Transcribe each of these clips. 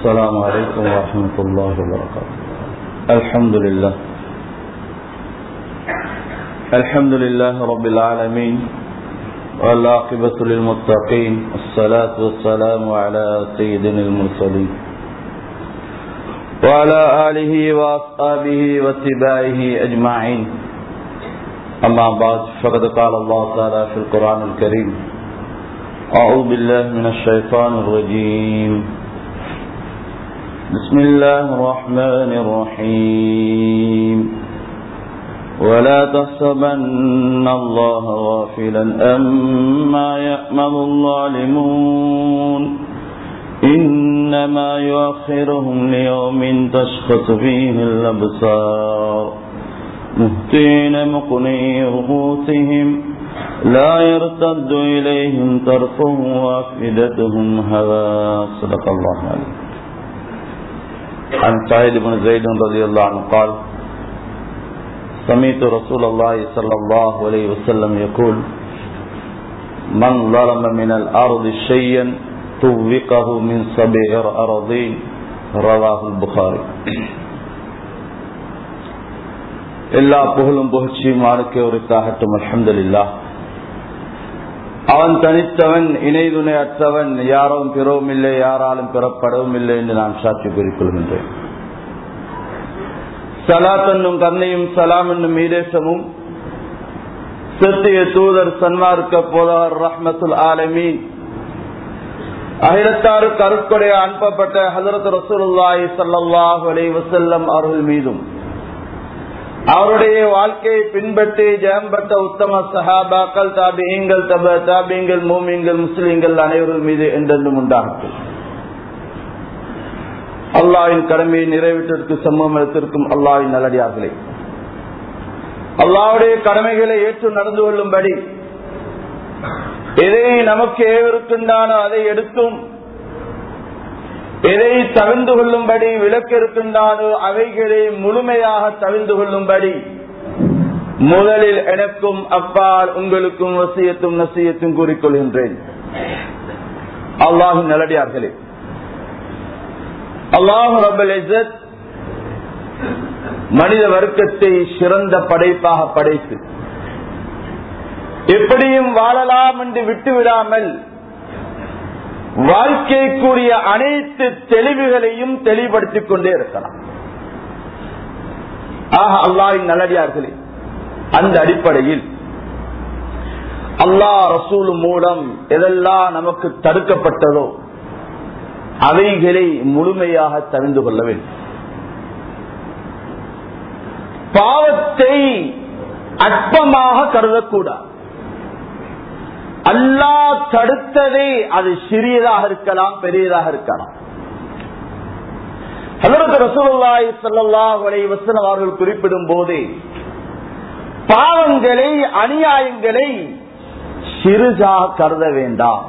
السلام عليكم ورحمة الله وبركاته الحمد لله الحمد لله رب العالمين والعاقبة للمتقين الصلاة والسلام على سيدنا المرسلين وعلى آله وأصحابه واتباعه أجمعين أما بعد، فقد قال الله تعالى في القرآن الكريم أعوذ بالله من الشيطان الرجيم بسم الله الرحمن الرحيم. ولا تحسبن الله غافلا أما يأمل الظالمون. إنما يؤخرهم ليوم تشخص فيه الأبصار. مهتين مقنعي رؤوسهم. لا يرتد إليهم طرفهم وأفئدتهم هواء صدق الله عليه عن سائل بن زید رضی اللہ عنہ قال سمیت رسول اللہ صلی اللہ علیہ وسلم یقول من ظلم من الارض شیئا توقه من سبع ارضین رواہ البخاری اللہ پہلم بہت شی مار اور اتاحتم الحمدللہ அவன் தனித்தவன் இணை துணை அற்றவன். யாரும் பிறவும் இல்லை யாராலும் பெறப்படவும் இல்லை என்று நான் சாட்சி கூறிக்கொள்கின்றேன். சலாத் என்னும் கண்ணையும் சலாம் என்னும் ஈரேசமும் சத்திய தூதர் சன்மார்க்க போதவர் ரஹ்மத்துல் ஆலமீன் அகிலத்தாறு கருக்கொடைய அனுப்பப்பட்ட ஹசரத் ரசூலுல்லாஹி சல்லாஹ் அலை வசல்லம் அவர்கள் மீதும் அவருடைய வாழ்க்கையை பின்பற்றி ஜெயம்பட்ட உத்தம சஹாபாக்கள் தாபியங்கள் தப தாபியங்கள் மூமியங்கள் முஸ்லீம்கள் அனைவரும் மீது என்றென்றும் உண்டாகட்டும். அல்லாவின் கடமையை நிறைவேற்றதற்கு சமூகத்திற்கும் அல்லாவின் நல்லடியார்களே. அல்லாவுடைய கடமைகளை ஏற்று நடந்து கொள்ளும்படி எதை நமக்கு ஏவிருக்கின்றானோ அதை எடுத்தும் எதை தவிர்ந்து கொள்ளும்படி விளக்கு இருக்கின்றாரோ அவைகளை முழுமையாக தவிர்ந்து கொள்ளும்படி. முதலில் எனக்கும் அப்பால் உங்களுக்கும் வசியத்தும் நசியத்தும் கூறிக்கொள்கின்றேன். அல்லாஹும் நல்லடியார்களே அல்லாஹு ரபல் மனித வர்க்கத்தை சிறந்த படைப்பாக படைத்து எப்படியும் வாழலாம் என்று விட்டுவிடாமல் வாழ்க்கைக்குரிய அனைத்து தெளிவுகளையும் தெளிவுபடுத்திக் கொண்டே இருக்கலாம் ஆக அல்லாவின் நல்லடியார்களே அந்த அடிப்படையில் அல்லா ரசூல் மூலம் எதெல்லாம் நமக்கு தடுக்கப்பட்டதோ அவைகளை முழுமையாக தெரிந்து கொள்ள வேண்டும். பாவத்தை அற்பமாக கருதக்கூடாது. அல்லா தடுத்ததே அது சிறியதாக இருக்கலாம் பெரியதாக இருக்கலாம். ரசூலுல்லாய் சல்லாஹ் வசனம் அவர்கள் குறிப்பிடும் போதே பாவங்களை அநியாயங்களை சிறுதாக கருத வேண்டாம்.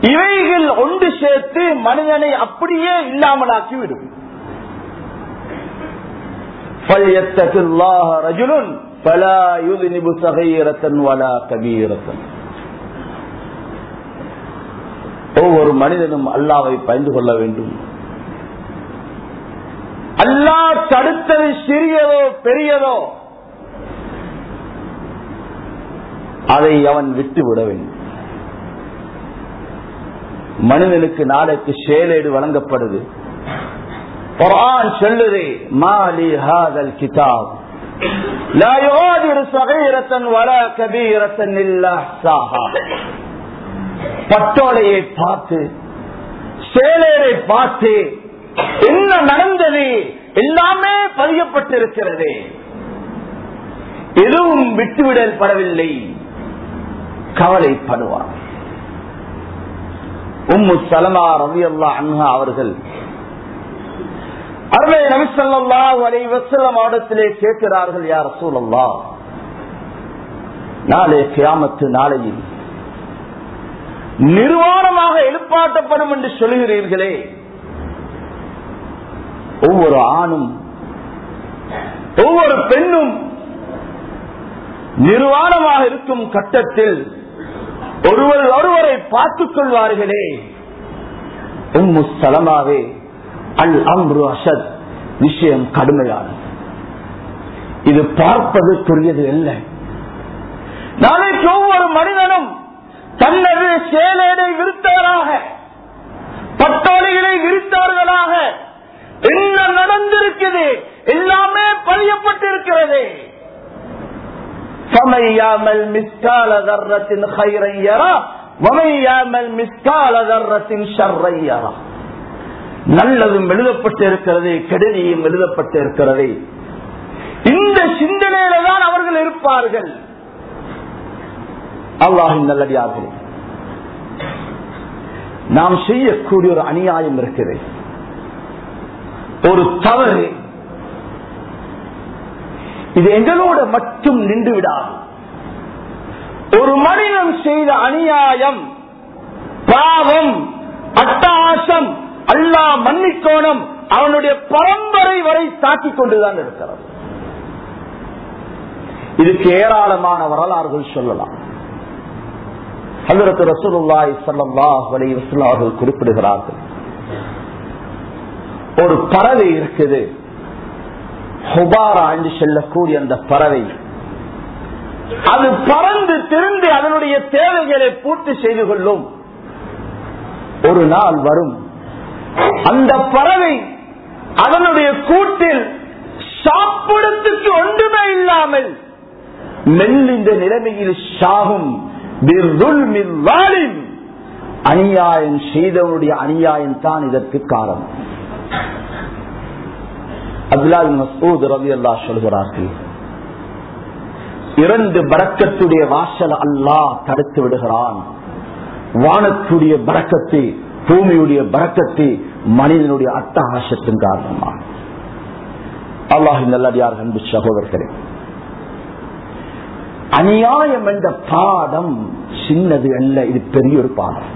இவைகள் ஒன்று சேர்த்து மனிதனை அப்படியே இல்லாமலாக்கி விடும் ரஜுலுன் ஒவ்வொரு மனிதனும் அல்லாவை பயந்து கொள்ள வேண்டும். அல்லா தடுத்தது சிறியதோ பெரியதோ அதை அவன் விட்டு விட வேண்டும். மனிதனுக்கு நாளைக்கு சேலேடு வழங்கப்படுது. குரான் சொல்லுதே மாலி ஹாதல் கிதாப். لا يغادر صغيرة ولا كبيرة إلا أحصاها பட்டோலையை பார்த்து சேலேரை பார்த்து என்ன நடந்தது எல்லாமே பதியப்பட்டிருக்கிறது எதுவும் விட்டுவிடல் படவில்லை கவலைப்படுவார் உம்மு சலமா ரவி அல்லா அன்ஹா அவர்கள் அருமை நபிசல்லா வரை வசல்லம் அவடத்திலே கேட்கிறார்கள் யார் சூழல்லா நாளே கியாமத்து நாளையில் நிர்வாணமாக எழுப்பாட்டப்படும் என்று சொல்கிறீர்களே ஒவ்வொரு ஆணும் ஒவ்வொரு பெண்ணும் நிர்வாணமாக இருக்கும் கட்டத்தில் ஒருவர் ஒருவரை பார்த்துக் கொள்வார்களே. உம்மு சலமாவே அல் அம்ரு அசத் விஷயம் கடுமையானது. இது பார்ப்பதற்குரியது இல்லை நாளைக்கு ஒவ்வொரு மனிதனும் தன்னது சேலேடை விருத்தவராக பட்டாளிகளை விரித்தவர்களாக என்ன நடந்திருக்குது எல்லாமே பதியப்பட்டிருக்கிறது. சமையாமல் மிஸ்கால தர்றத்தின் ஹைரையரா வமையாமல் மிஸ்கால தர்றத்தின் ஷர்ரையரா நல்லதும் எழுதப்பட்டு இருக்கிறது கெடுதியும் எழுதப்பட்டு இருக்கிறது இந்த சிந்தனையில தான் அவர்கள் இருப்பார்கள். அல்லாஹின் நல்லடியார்கள் நாம் செய்யக்கூடிய ஒரு அநியாயம் இருக்கிறது. ஒரு தவறு. இது எங்களோட மட்டும் நின்று விடாது ஒரு மனிதன் செய்த அநியாயம் பாவம் அட்டாசம் அல்லா மன்னிக்கோணம். அவனுடைய பரம்பரை வரை தாக்கிக் கொண்டுதான் இருக்கிறது இதுக்கு ஏராளமான வரலாறுகள் சொல்லலாம். ஹலரத்து ரசூலுல்லாய் சல்லாஹ் அவர்கள் குறிப்பிடுகிறார்கள். ஒரு பறவை இருக்குது. ஹுபாரா என்று சொல்லக்கூடிய அந்த பறவை. அது பறந்து திருந்து அதனுடைய தேவைகளை பூர்த்தி செய்து கொள்ளும். ஒரு நாள் வரும். அந்த பறவை அதனுடைய கூட்டில் சாப்பிடத்துக்கு ஒன்றுமே இல்லாமல் மெல்லிந்த நிலைமையில் சாகும். அநியாயம் செய்தவனுடைய அநியாயம் தான் இதற்கு காரணம். அப்துல்லால் மசூத் ரவி அல்லா சொல்கிறார்கள் இரண்டு பறக்கத்துடைய வாசல் அல்லாஹ் தடுத்து விடுகிறான். வானத்துடைய பறக்கத்தை பூமியுடைய பறக்கத்தை மனிதனுடைய அட்டகாசத்தின் காரணமாக. அல்லாஹ் நல்லடியார் அன்பு சகோதரர்களே அநியாயம் என்ற பாடம் சின்னது அல்ல இது பெரிய ஒரு பாடம்.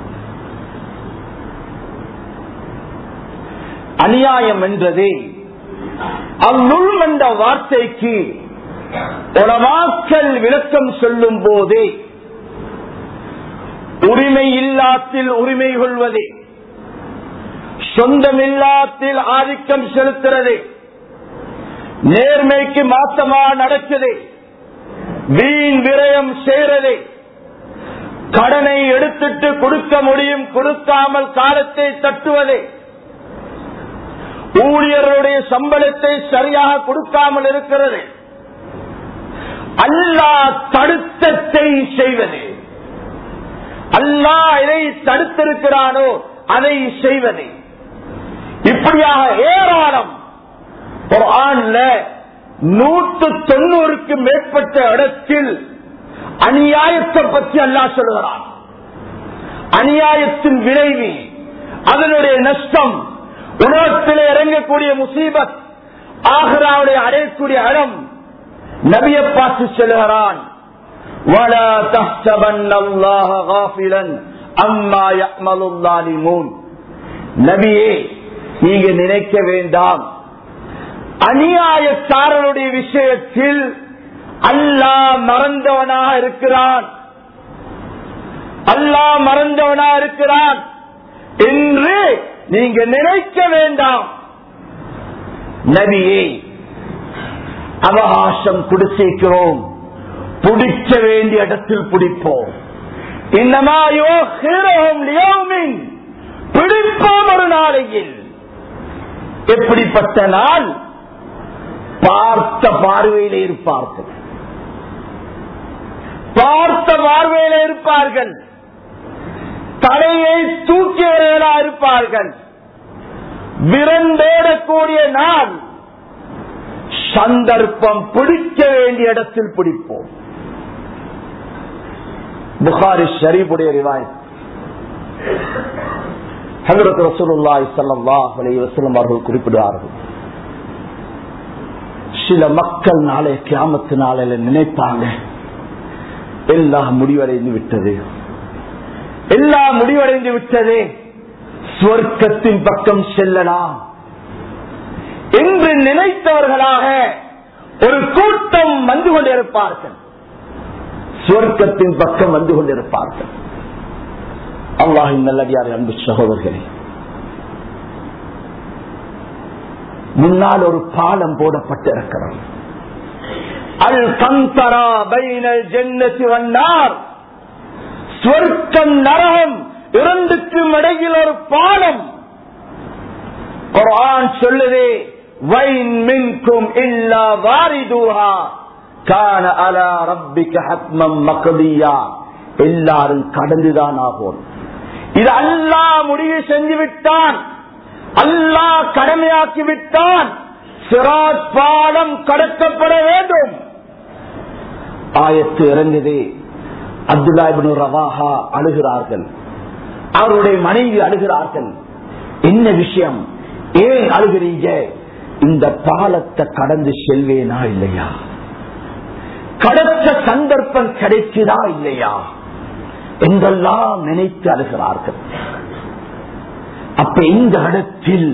அநியாயம் என்றது அந்நுள் என்ற வார்த்தைக்கு உலமாக்கல் விளக்கம் சொல்லும் போதே உரிமை இல்லாத்தில் உரிமை கொள்வதே. சொந்தமில்லாத்தில் ஆதிக்கம் செலுத்துறது. நேர்மைக்கு மாத்தமா நடக்குது. வீண் விரயம் செய்யறது கடனை எடுத்துட்டு கொடுக்க முடியும் கொடுக்காமல் காலத்தை தட்டுவது. ஊழியர்களுடைய சம்பளத்தை சரியாக கொடுக்காமல் இருக்கிறது. அல்லா தடுத்தத்தை செய்வது. அல்லா எதை தடுத்திருக்கிறானோ அதை செய்வது. இப்படியாக ஏராளம் குரான்ல நூத்து தொண்ணூறுக்கு மேற்பட்ட இடத்தில் அநியாயத்தை பற்றி அல்லா சொல்கிறார் அநியாயத்தின் விளைவு அதனுடைய நஷ்டம் உலகத்தில் இறங்கக்கூடிய முசீபத் ஆஹ்ராவுடைய அடையக்கூடிய இடம் நபிய பார்த்து செல்கிறான் நபியே நீங்க நினைக்க வேண்டாம். அநியாயக்காரனுடைய விஷயத்தில் அல்லாஹ் மறந்தவனாக இருக்கிறான். அல்லாஹ் மறந்தவனா இருக்கிறான். என்று நீங்க நினைக்க வேண்டாம். நபியை அவகாசம் கொடுத்திருக்கிறோம் பிடிக்க வேண்டிய இடத்தில் பிடிப்போம். இன்னமாயோ பிடிப்போம் ஒரு நாளையில். எப்படிப்பட்ட நாள்? பார்த்த பார்வையில இருப்பார்கள். பார்த்த பார்வையில இருப்பார்கள். தலையை தூக்கியவர்களா இருப்பார்கள். விரண்டேடக்கூடிய நாள். சந்தர்ப்பம் பிடிக்க வேண்டிய இடத்தில் பிடிப்போம். புகாரி ஷரீபுடைய ரிவாய் ஹசரத் ரசூலுல்லா ஸல்லல்லாஹு அலைஹி அவர்கள் குறிப்பிடுவார்கள். சில மக்கள் நாளை கிராமத்து நாளையில நினைப்பாங்க எல்லாம் முடிவடைந்து விட்டது. எல்லாம் முடிவடைந்து விட்டது. சுவர்க்கத்தின் பக்கம் செல்லலாம். என்று நினைத்தவர்களாக ஒரு கூட்டம் வந்து கொண்டிருப்பார்கள். சுவர்க்கத்தின் பக்கம் வந்து கொண்டிருப்பார்கள். அல்லாஹின் நல்லடியார் அன்பு சகோதரர்களே. முன்னால் ஒரு பாலம் போடப்பட்டிருக்கிறது. அல் கந்தரா பைனல் ஜென்னத்து வண்ணார் சொர்க்கம் நரகம் இரண்டுக்கும் இடையில் ஒரு பாலம். குரான் சொல்லுதே வைன் மின்கும் இல்லா வாரிதுஹா. கான அலா ரப்பிக்க ஹத்மம் மக்தியா. எல்லாரும் கடந்துதான் ஆகும் இது அல்லாஹ் முடிவு செஞ்சு விட்டான் அல்லாஹ் கடமையாக்கி விட்டான் சிராத் பாலம் கடத்தப்பட வேண்டும். ஆயத்து இறங்குதே அப்துல்லா ரவாஹா அழுகிறார்கள். அவருடைய மனைவி அழுகிறார்கள். என்ன விஷயம்? ஏன் அழுகிறீங்க? இந்த பாலத்தை கடந்து செல்வேனா இல்லையா? கடத்த சந்தர்ப்பம் கிடைக்குதா இல்லையா? என்றெல்லாம் நினைத்து அழுகிறார்கள். அப்ப இந்த இடத்தில்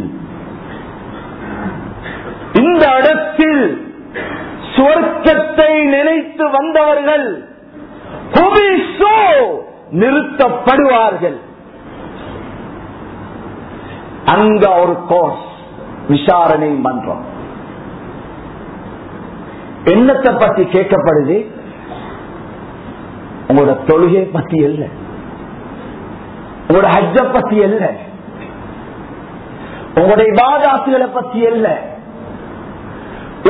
இந்த இடத்தில் சுவர்க்கத்தை நினைத்து வந்தவர்கள் நிறுத்தப்படுவார்கள். அங்க ஒரு கோர்ஸ் விசாரணை மன்றம். என்னத்தை பற்றி கேட்கப்படுது? உங்களோட தொழுகை பத்தி அல்ல உங்களோட ஹஜ்ஜ பத்தி அல்ல உங்களுடைய பாதாசுகளை பத்தி அல்ல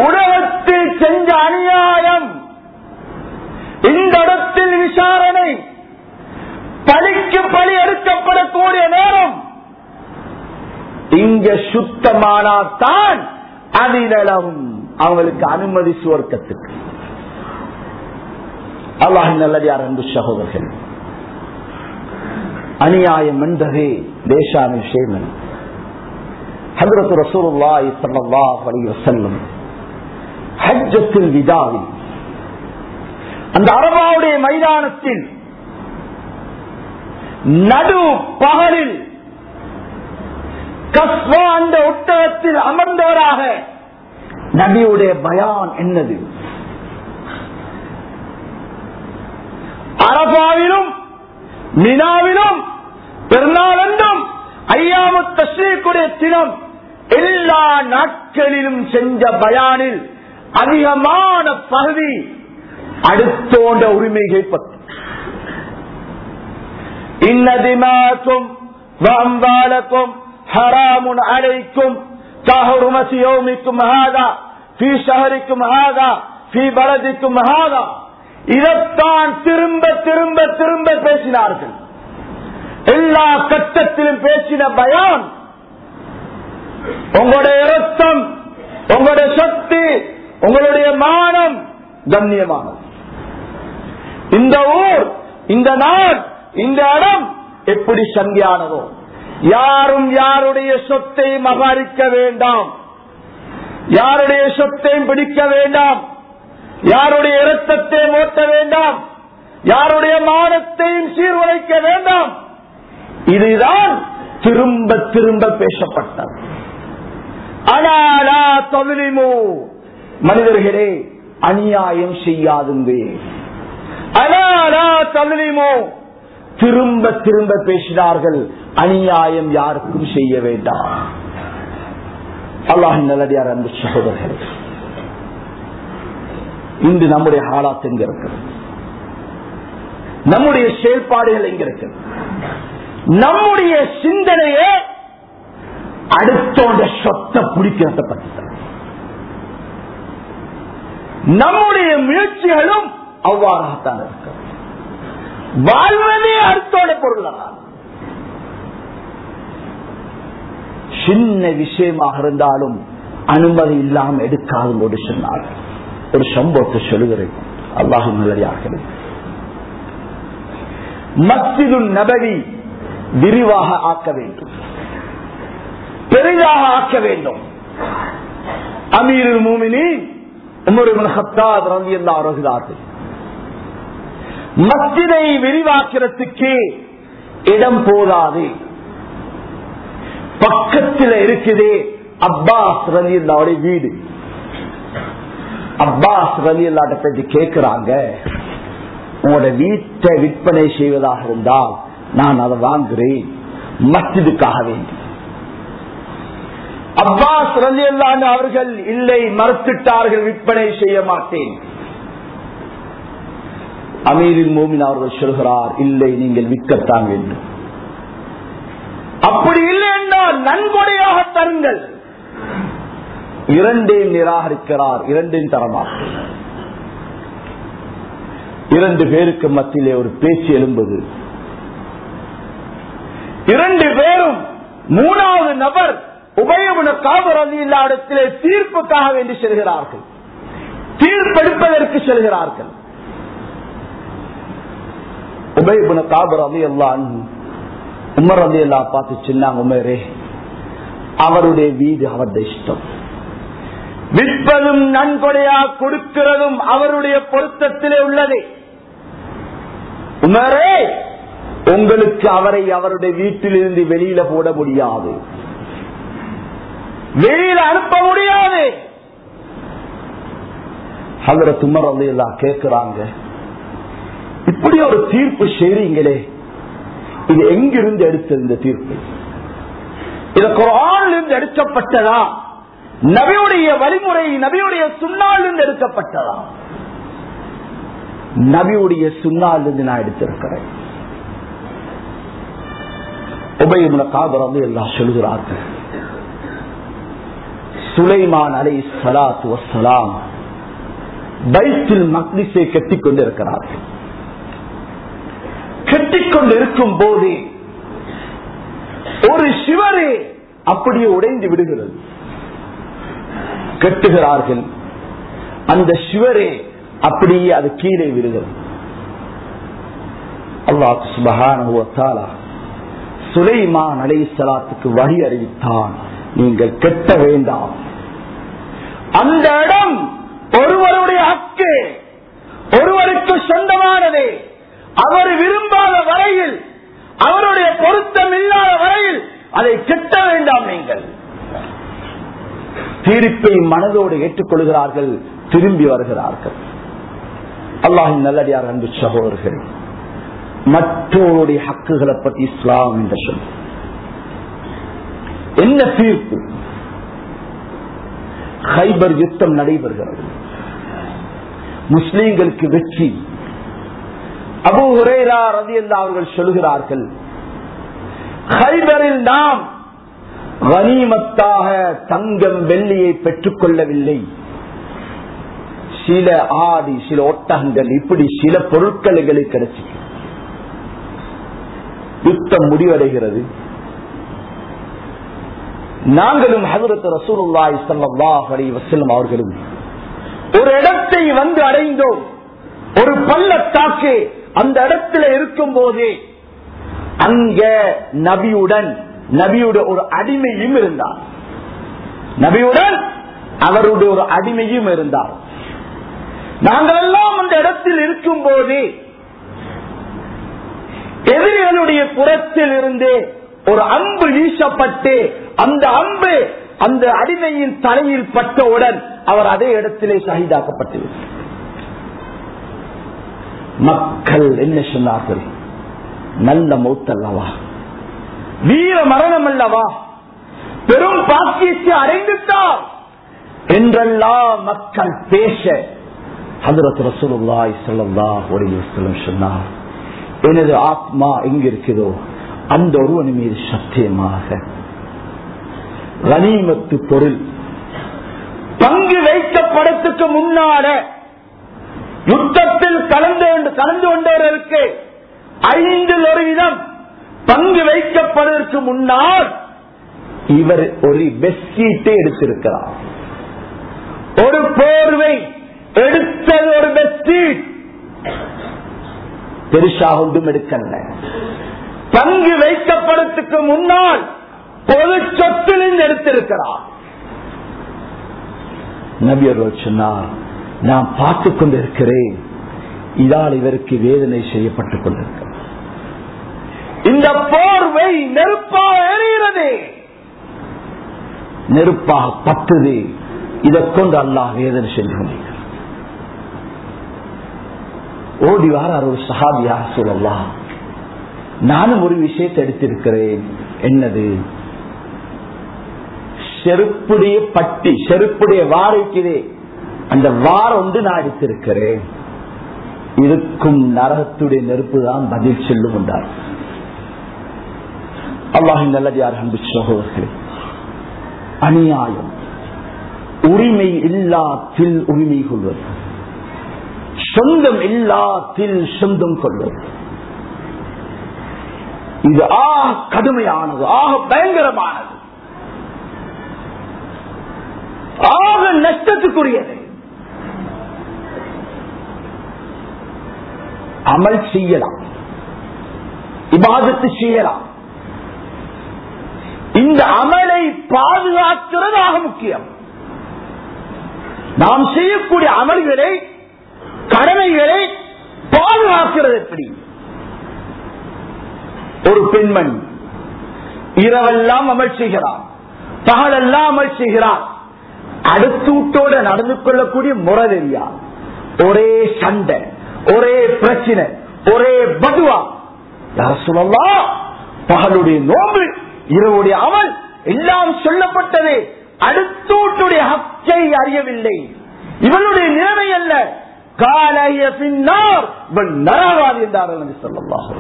உலகத்தில் செஞ்ச அநியாயம் இந்த இடத்தில் விசாரணை பழிக்கு பழி எடுக்கப்படக்கூடிய நேரம் இங்க சுத்தமானால்தான் அதிநலம் அவங்களுக்கு அனுமதி சுவர்க்கத்துக்கு. அல்லாஹ் நல்லதார் அன்பு சகோதரர்கள் அநியாயம் என்பதே தேசான விஷயம் ஹதரத்து ரசூலுல்லாஹி ஸல்லல்லாஹு அலைஹி வஸல்லம் ஹஜ்ஜத்துல் விதாவில் அந்த அரபாவுடைய மைதானத்தில் நடு பகலில் கஸ்வா அந்த ஒட்டகத்தில் அமர்ந்தவராக நபியுடைய பயான் என்னது അറഫാവിലും മിനാവിലും പെരുന്നാളും അയ്യാമത്തശ്രീക്കുടെ ദിനം എല്ലാ നാട്കളിലും ചെഞ്ച ബയാനിൽ അധികമാണ് പകുതി അടുത്തോണ്ട ഉരിമയിൽപ്പെട്ടു ഇന്ന ദിമാക്കും വാംബാലക്കും ഹറാമുൺ അലയിക്കും സഹറുമസിയോമിക്കും മഹാഗ ഫി ഷഹരിക്കും മഹാഗ ഫി ബലതിക്കും മഹാഗ இதைத்தான் திரும்ப திரும்ப திரும்ப பேசினார்கள். எல்லா கட்டத்திலும் பேசின பயம் உங்களுடைய இரத்தம் உங்களுடைய சக்தி உங்களுடைய மானம் கண்ணியமானது. இந்த ஊர் இந்த நாள் இந்த இடம் எப்படி சங்கியானதோ? யாரும் யாருடைய சொத்தையும் அபகரிக்க வேண்டாம். யாருடைய சொத்தையும் பிடிக்க வேண்டாம். யாருடைய இரத்தத்தை ஓட்ட வேண்டாம்? யாருடைய மானத்தையும் சீர்குலைக்க வேண்டாம்? இதுதான் திரும்ப திரும்ப பேசப்பட்டது. அனாலா தொழிலிமோ. மனிதர்களே அநியாயம் செய்யாதுங்கே. அனாலா தொழிலிமோ. திரும்ப திரும்ப பேசினார்கள் அநியாயம் யாருக்கும் செய்ய வேண்டாம். அல்லாஹ் நல்லடியார் அன்பு சகோதரர்கள் இன்று நம்முடைய ஹாலாத் எங்க இருக்கு? நம்முடைய செயல்பாடுகள் எங்க இருக்கு? நம்முடைய சிந்தனையே அடுத்தோட சொத்தை பிடிக்கிறத பற்றி நம்முடைய முயற்சிகளும் அவ்வாறாகத்தான் இருக்கு. வாழ்வதே அடுத்தோட பொருள்தான். சின்ன விஷயமாக இருந்தாலும் அனுமதி இல்லாமல் எடுக்காது சொன்னார் ஒரு சம்பவத்தை சொல்லுகிறேன் அல்லாஹு நல்லடியாக மஸ்ஜிது நபவி விரிவாக ஆக்க வேண்டும் பெரிதாக ஆக்க வேண்டும் அமீருல் மூமினி உமருல் ஹத்தாத் மஸ்ஜிதை விரிவாக்கிறதுக்கு இடம் போதாது பக்கத்தில் இருக்குது அப்பாஸ் ரலி வீடு அப்பாஸ் வலி இல்லாட்ட பற்றி கேட்கிறாங்க. உங்களோட வீட்டை விற்பனை செய்வதாக இருந்தால் நான் அதை வாங்குறேன். மஸ்ஜிதுக்காக வேண்டி. அப்பாஸ் ரலியல்லான் அவர்கள் இல்லை மறுத்துட்டார்கள் விற்பனை செய்ய மாட்டேன். அமீரின் மோமின் அவர்கள் சொல்கிறார் இல்லை நீங்கள் விற்கத்தான் வேண்டும். அப்படி இல்லை என்றால் நன்கொடையாக தருங்கள். இரண்டையும் நிராகரிக்கிறார் இரண்டையும் தரமாக. இரண்டு பேருக்கு மத்தியிலே ஒரு பேச்சு எழும்புது. இரண்டு பேரும் மூணாவது நபர் உபயமுன காவல் இல்லா இடத்திலே தீர்ப்புக்காக வேண்டி செல்கிறார்கள். தீர்ப்பெடுப்பதற்கு செல்கிறார்கள். உபயபுன காபர் அலி அல்லான் உமர் அலி அல்லா பார்த்து சொன்னாங்க உமரே அவருடைய வீடு அவருடைய இஷ்டம். விற்பதும் நன்கொடையா கொடுக்கிறதும் அவருடைய பொருத்தத்திலே உள்ளது. உமரே உங்களுக்கு அவரை அவருடைய வீட்டிலிருந்து வெளியில போட முடியாது. வெளியில அனுப்ப முடியாது. அவரை துமர் எல்லாம் கேட்கிறாங்க இப்படி ஒரு தீர்ப்பு செய்றீங்களே இது எங்கிருந்து எடுத்தது இந்த தீர்ப்பு? இது குரானில் இருந்து எடுக்கப்பட்டதா? நபியுடைய வழிமுறை நபியுடைய சுண்ணால் இருந்து எடுக்கப்பட்டதா? நபியுடைய சுண்ணால் இருந்து நான் எடுத்திருக்கிறேன். உபயமுன காதர் வந்து எல்லாம் சொல்கிறார்கள் சுலைமான் அலை சலாத்து வசலாம் பைத்தில் மக்னிசை கட்டிக் கொண்டிருக்கிறார்கள் கட்டிக்கொண்டு இருக்கும் போதே ஒரு சிவரே அப்படியே உடைந்து விடுகிறது. கட்டுகிறார்கள். அந்த சிவரே அப்படியே அது கீழே விடுகிறது அல்லாஹ் சுபகான சுலைமான் அலை சலாத்துக்கு வழி அறிவித்தான். நீங்கள் கெட்ட வேண்டாம். அந்த இடம் ஒருவருடைய ஹக்கு. ஒருவருக்கு சொந்தமானதே. அவர் விரும்பாத வரையில் அவருடைய பொருத்தம் இல்லாத வரையில் அதை கெட்ட வேண்டாம் நீங்கள். தீர்ப்பை மனதோடு ஏற்றுக்கொள்கிறார்கள் திரும்பி வருகிறார்கள். அல்லாஹின் நல்லடியார் அன்பு சகோதரர்கள் மற்றவருடைய ஹக்குகளை பற்றி இஸ்லாம் என்று சொல் என்ன தீர்ப்பு? ஹைபர் யுத்தம் நடைபெறுகிறது. முஸ்லீம்களுக்கு வெற்றி. அபு ஹுரேரா ரதி அவர்கள் சொல்கிறார்கள் ஹைபரில் நாம் கனிமத்தாக தங்கம் வெள்ளியை பெற்றுக் கொள்ளவில்லை சில ஆடி சில ஒட்டகங்கள் இப்படி சில பொருட்கள் எங்களுக்கு கிடைச்சி யுத்தம் முடிவடைகிறது. நாங்களும் ஹசரத் ரசூலுல்லாய் ஸல்லல்லாஹு அலைஹி வஸல்லம் அவர்களும் ஒரு இடத்தை வந்து அடைந்தோம். ஒரு பள்ளத்தாக்கு அந்த இடத்துல இருக்கும் போதே அங்க நபியுடன் நபியுடைய ஒரு அடிமையும் இருந்தார். நபியுடன் அவருடைய ஒரு அடிமையும் இருந்தார். நாங்கள் எல்லாம் அந்த இடத்தில் இருக்கும் போதே எதிரிகளுடைய புறத்தில் இருந்து ஒரு அம்பு வீசப்பட்டு அந்த அம்பு அந்த அடிமையின் தலையில் பட்டவுடன் அவர் அதே இடத்திலே சகிதாக்கப்பட்டு மக்கள் என்ன சொன்னார்கள்? நல்ல மௌத்தல்லவா? வீர மரணம் அல்லவா? பெரும் பாக்கியத்தை அடைந்துட்டார் என்றெல்லாம் மக்கள் பேச ஹதரத் ரசூலுல்லாஹி சொன்னார் எனது ஆத்மா எங்க இருக்குதோ அந்த ஒருவன் மீது சத்தியமாக கனிமத்து பொருள் பங்கு வைக்கப்படத்துக்கு முன்னால யுத்தத்தில் கலந்து கலந்து கொண்டவர்களுக்கு ஐந்தில் ஒரு இடம் பங்கு வைக்கப்படுவதற்கு முன்னால் இவர் ஒரு பெட்ஷீட்டை எடுத்திருக்கிறார். ஒரு போர்வை எடுத்தது ஒரு பெட்ஷீட். பெருசாக ஒன்றும் எடுக்கல பங்கு வைக்கப்படுறதுக்கு முன்னால் பொது சொத்திலிருந்து எடுத்திருக்கிறார். நபியர்கள் சொன்னார் நான் பார்த்துக் கொண்டிருக்கிறேன். இதால் இவருக்கு வேதனை செய்யப்பட்டுக் கொண்டிருக்கிறார் இந்த போர்வை நெருப்பாக எறிகிறது. நெருப்பாக பத்துது இதை கொண்டு அல்லாஹ் வேதனை செஞ்சு ஓடி வாரார் ஒரு சஹாபியா சொல்லலாம் நானும் ஒரு விஷயத்தை எடுத்திருக்கிறேன். என்னது? செருப்புடைய பட்டி செருப்புடைய வாரைக்குதே. அந்த வார ஒன்று நான் எடுத்திருக்கிறேன். இருக்கும் நரகத்துடைய நெருப்பு தான் பதில் செல்லும் என்றார். அல்லாஹின் நல்லதார் அன்பு சகோதரர்களே அநியாயம். உரிமை இல்லாத்தில் உரிமை கொள்வது. சொந்தம் இல்லாத்தில் சொந்தம் கொள்வது. இது ஆக கடுமையானது ஆக பயங்கரமானது. ஆக நஷ்டத்துக்குரியது. அமல் செய்யலாம். இபாதத்து செய்யலாம். இந்த அமலை பாதுகாக்கிறதாக முக்கியம். நாம் செய்யக்கூடிய அமல்களை கடமைகளை பாதுகாக்கிறது எப்படி? ஒரு பெண்மணி இரவெல்லாம் அமல் செய்கிறார் பகலெல்லாம் அமல் செய்கிறார் அடுத்தூட்டோட நடந்து கொள்ளக்கூடிய முறதெரியா ஒரே சண்டை ஒரே பிரச்சனை ஒரே பதுவா. யார் சொல்லலாம் பகலுடைய நோம்பு இரவுடைய அமல் எல்லாம் சொல்லப்பட்டது. அடுத்தூட்டுடைய ஹக்கை அறியவில்லை. இவனுடைய நிலைமை அல்ல. காலைய பின்னார். இவன் நரவாதி என்றார்கள் சொல்லலாம்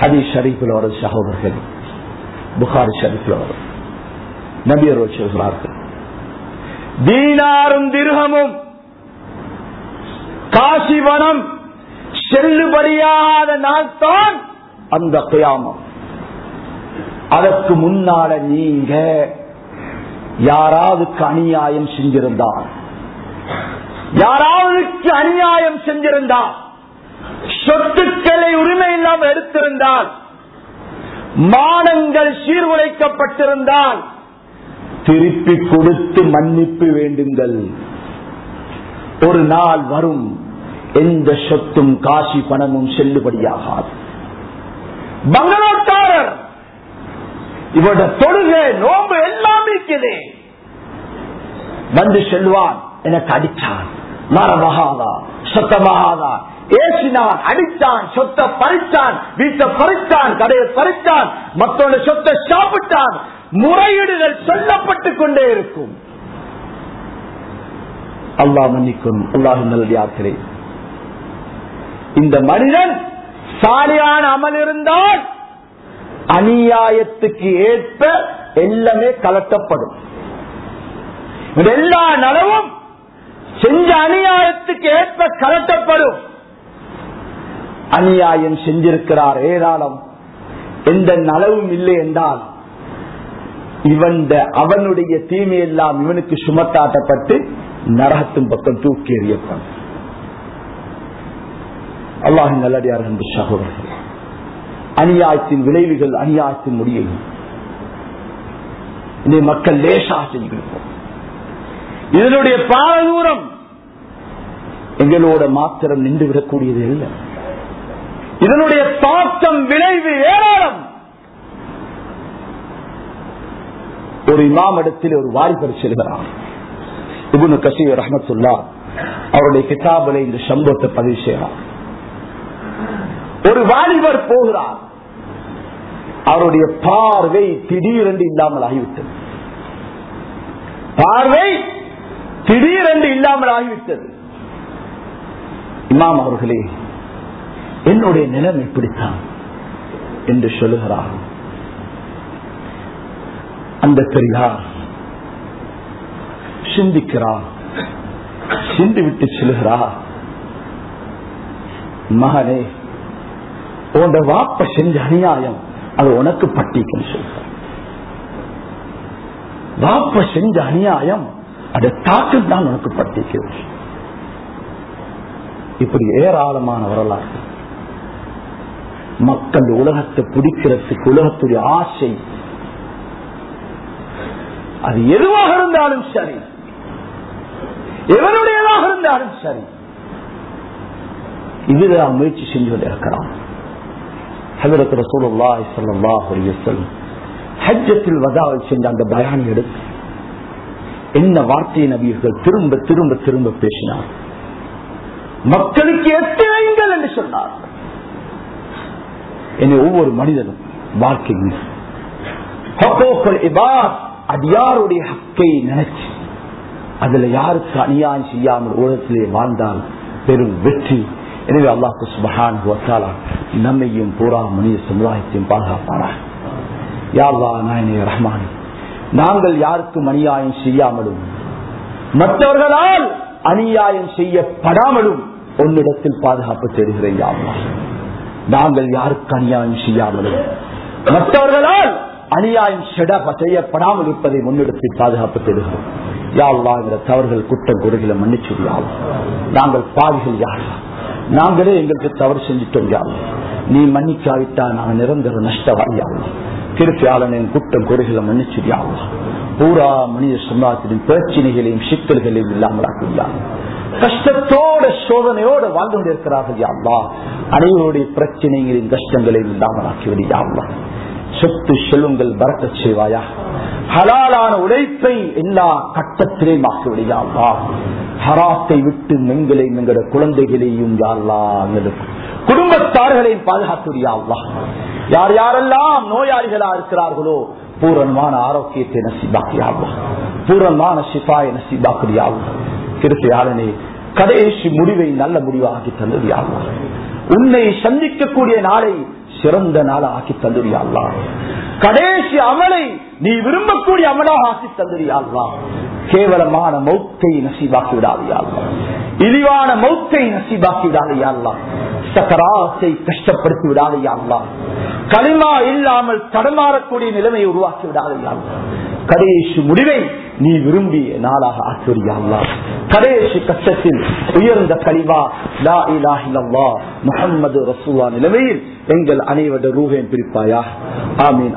ஹதி ஷரீஃபில் வரும் சகோதரர்கள். புகாரி ஷரீஃபில் வரும். நபியர் சொல்கிறார்கள் தீனாரும் திருகமும் காசிவனம் செல்லுபடியாத நாள்தான் அந்த கியாமம். அதற்கு முன்னால நீங்க யாராவதுக்கு அநியாயம் செஞ்சிருந்தா யாராவதுக்கு அநியாயம் செஞ்சிருந்தா சொத்துக்களை உரிமை இல்லாமல் எடுத்திருந்தால் மானங்கள் சீர்குலைக்கப்பட்டிருந்தால் திருப்பி கொடுத்து மன்னிப்பு வேண்டுங்கள். ஒரு நாள் வரும் எந்த சொத்தும் காசி பணமும் செல்லுபடியாகாது. பங்களோட்டாரர் இவரோட தொழுகை நோம்பு எல்லாமே இருக்குது வந்து செல்வான். எனக்கு அடிச்சான் மரமகாதா சொத்தமகாதா ஏசினான் அடித்தான். சொத்தை பறித்தான். வீட்டை பறித்தான். கடையை பறித்தான். மற்றவங்க சொத்தை சாப்பிட்டான். முறையீடுகள் சொல்லப்பட்டுக் கொண்டே இருக்கும். அல்லாஹ் மன்னிக்கும். அல்லாஹ் யாத்திரை. இந்த மனிதன் சாலியான அமல் இருந்தால் அநியாயத்துக்கு ஏற்ப எல்லாமே கலட்டப்படும். எல்லா நலவும் செஞ்ச அநியாயத்துக்கு ஏற்ப கலட்டப்படும். அநியாயம் செஞ்சிருக்கிறார் ஏராளம். எந்த நலவும் இல்லை என்றால் இவன் அவனுடைய தீமையெல்லாம் இவனுக்கு சுமத்தாட்டப்பட்டு நரகத்தின் பக்கம் தூக்கி எறியப்படும். அல்லாஹின் நல்லடியார்கள் என்று சகோதரர்கள் அநியாயத்தின் விளைவுகள் அநியாயத்தின் முடியும் இதை மக்கள் லேசா செய்திருப்போம். இதனுடைய பாலதூரம் எங்களோட மாத்திரம் நின்றுவிடக்கூடியது இல்லை இதனுடைய தாக்கம் விளைவு ஏராளம். ஒரு இமாமிடத்தில் ஒரு வாரிபர் செல்கிறார். இபுனு கசீர் ரஹமத்துல்லா அவருடைய கிதாபில் இந்த சம்பவத்தை பதிவு செய்கிறார். ஒரு வாலிபர் போகிறார். அவருடைய பார்வை திடீரென்று இல்லாமல் ஆகிவிட்டது. பார்வை திடீரென்று இல்லாமல் ஆகிவிட்டது. இமாம் அவர்களே என்னுடைய நிலம் இப்படித்தான் என்று சொல்லுகிறார். அந்த பெரியார் சிந்திக்கிறார். சிந்து விட்டு செல்கிறார் மகனே உன் வாப்ப செஞ்ச அநியாயம் அது உனக்கு பட்டிக்கும் சொல்ற வாப்ப செஞ்ச அநியாயம் அது தாக்கு தான் உனக்கு பட்டிக்கிறது இப்படி ஏராளமான வரலாறு. மக்கள் உலகத்தை பிடிக்கிறதுக்கு உலகத்துடைய ஆசை. அது எதுவாக இருந்தாலும் சரி. எவருடையதாக இருந்தாலும் சரி. இதுதான் முயற்சி செஞ்சு கொண்டிருக்கிறான். ஹதரத் ரசூலுல்லாஹி ஸல்லல்லாஹு அலைஹி வஸல்லம். ஹஜ்ஜத்தில் வதாவை சென்ற அந்த பயான் எடுத்து என்ன வார்த்தையை நபியர்கள் திரும்ப திரும்ப திரும்ப பேசினார். மக்களுக்கு எத்தனைங்கள் என்று சொன்னார். என்னை ஒவ்வொரு மனிதனும் வாழ்க்கையில் அடியாருடைய ஹக்கை நினைச்சு? அதுல யாருக்கு அநியாயம் செய்யாமல் உலகத்திலே வாழ்ந்தால் பெரும் வெற்றி. எனவே அல்லாஹு சுபஹான் நம்மையும் பூரா மனித சமுதாயத்தையும் பாதுகாப்பாரா யாவா நாயனே ரஹ்மானி. நாங்கள் யாருக்கும் அநியாயம் செய்யாமலும் மற்றவர்களால் அநியாயம் செய்யப்படாமலும் உன்னிடத்தில் பாதுகாப்பு தேடுகிறேன் யாவா நாங்கள் யாருக்கு அநியாயம் செய்யாமலும் மற்றவர்களால் அநியாயம் செய்யப்படாமல் இருப்பதை முன்னெடுத்து பாதுகாப்பு தேடுகிறோம். யாழ்லா என்ற தவறுகள் குற்றம் குறைகளை மன்னிச்சு நாங்கள் பாவிகள் யாழ்வா நாங்களே எங்களுக்கு தவறு செஞ்சிட்டோம் யாரும் நீ மன்னிக்காவிட்டா நாங்கள் நிரந்தர நஷ்டவாதியாகும் திருப்பியாளனின் குற்றம் குறைகளை மன்னிச்சு பூரா மனித சமுதாயத்தின் பிரச்சனைகளையும் சிக்கல்களையும் இல்லாமலாக்குகிறார் கஷ்டத்தோட சோதனையோட வாழ்ந்து கொண்டிருக்கிறார்கள் யாவா அனைவருடைய பிரச்சனைகளின் கஷ்டங்களையும் இல்லாமலாக்கிவிடு யாவா சொத்து செல்லுங்கள் பறக்க செய்வாயா? ஹலாலான உழைப்பை எல்லா கட்டத்திலையும் ஆக்கிவிடையாவா ஹராத்தை விட்டு எங்களையும் எங்களோட குழந்தைகளையும் யாழ்லா குடும்பத்தார்களையும் பாதுகாத்துடையாவா யார் யாரெல்லாம் நோயாளிகளா இருக்கிறார்களோ பூரணமான ஆரோக்கியத்தை நசிபாக்கியாவா பூரணமான சிபாயை நசிபாக்குடியாவா திருப்பியாளனே கடைசி முடிவை நல்ல முடிவாகி தந்தது யாவா உன்னை சந்திக்கக்கூடிய நாளை சிறந்த நாளா ஆக்கி தந்துரியாள்லா கடைசி அமலை நீ விரும்பக்கூடிய அமலாக ஆக்கி தந்துரியாள்லா கேவலமான மௌத்தை நசீபாக்கி விடாதையாள்லா இழிவான மௌத்தை நசீபாக்கி விடாதையாள்லா சக்கராசை கஷ்டப்படுத்தி விடாதையாள்லா களிமா இல்லாமல் தடமாறக்கூடிய நிலைமையை உருவாக்கி விடாதையாள்லா கடைசி முடிவை நீ விரும்பிய நாளாக ஆக்கிவிடியாள்லா கடைசி கஷ்டத்தில் உயர்ந்த கலிவா லா இலாஹிலல்லா முகம்மது ரசூலா நிலைமையில் எங்கள் அனைவருடைய ரூஹையும் பிரிப்பாயா ஆமீன்